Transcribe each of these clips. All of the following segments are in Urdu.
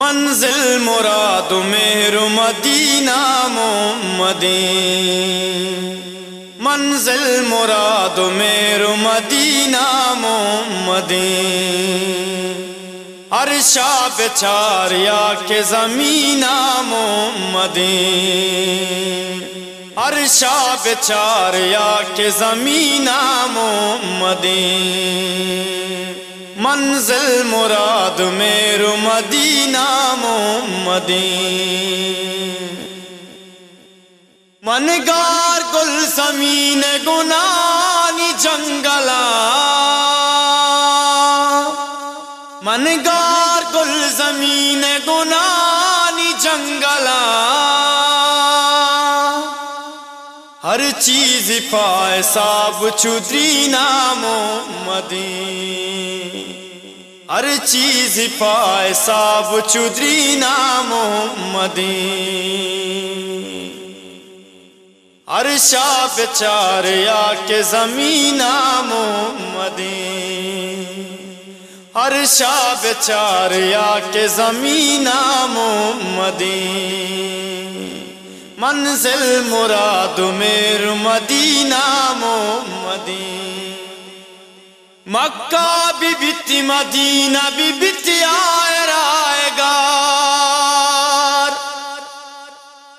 منزل مراد میرو مدینہ محمدی منزل مراد میرو مدینہ محمدی ہر شاب چاریا کے زمین محمدی ہر شاب چاریا کے زمین محمدی منزل مراد میرو مدینہ محمدی منگار گل زمین گنانی جنگلا منگار گل زمین گنانی جنگلا ہر چیز پائے ساب چودری نام محمدی ہر چیز پائے ساب چودری نام محمدی۔ ہر شاب چار یا کے زمین محمدی۔ ہر شاب چار یا کے زمین محمدی۔ منزل مراد میر مدینہ محمدی۔ مکہ بھی بیتی، مدینہ بھی بیتی، آئے رائے گار۔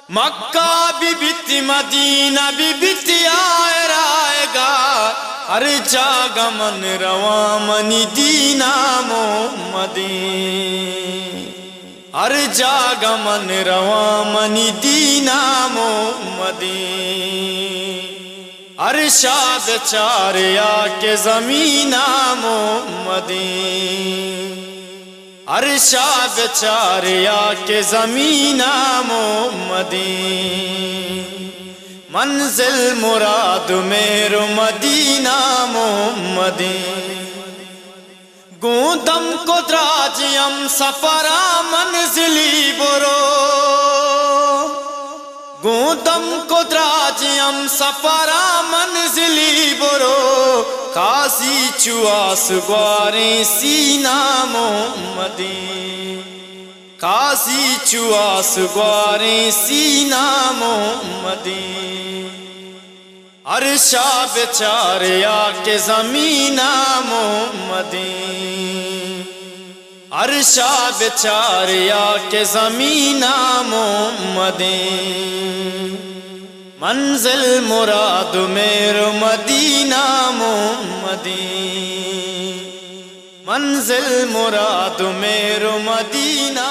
مکہ بھی بیتی، مدینہ بھی بیتی، آئے رائے گار۔ ہر جاگا من رواں، منی دینہ محمدی ہر جاگا من رواں، منی دینا محمدی ہر شاد چاریا کے زمین محمدی ہر شاد چاریا کے زمین محمدی منزل مراد میرو مدینہ محمدی گوندم کو دراجیم سپرا منزلی برو۔ گوندم کو دراجیم سپرا منزلی برو کاسی چواس گوارے سینہ محمدی۔ کاسی چواس گوارے سینہ محمدی۔ ہر شاب چاریا کے زمین محمدی۔ ہر بچاریا کے زمین محمدیں منزل مراد میرو مدینہ محمدیں منزل مراد میرو مدینہ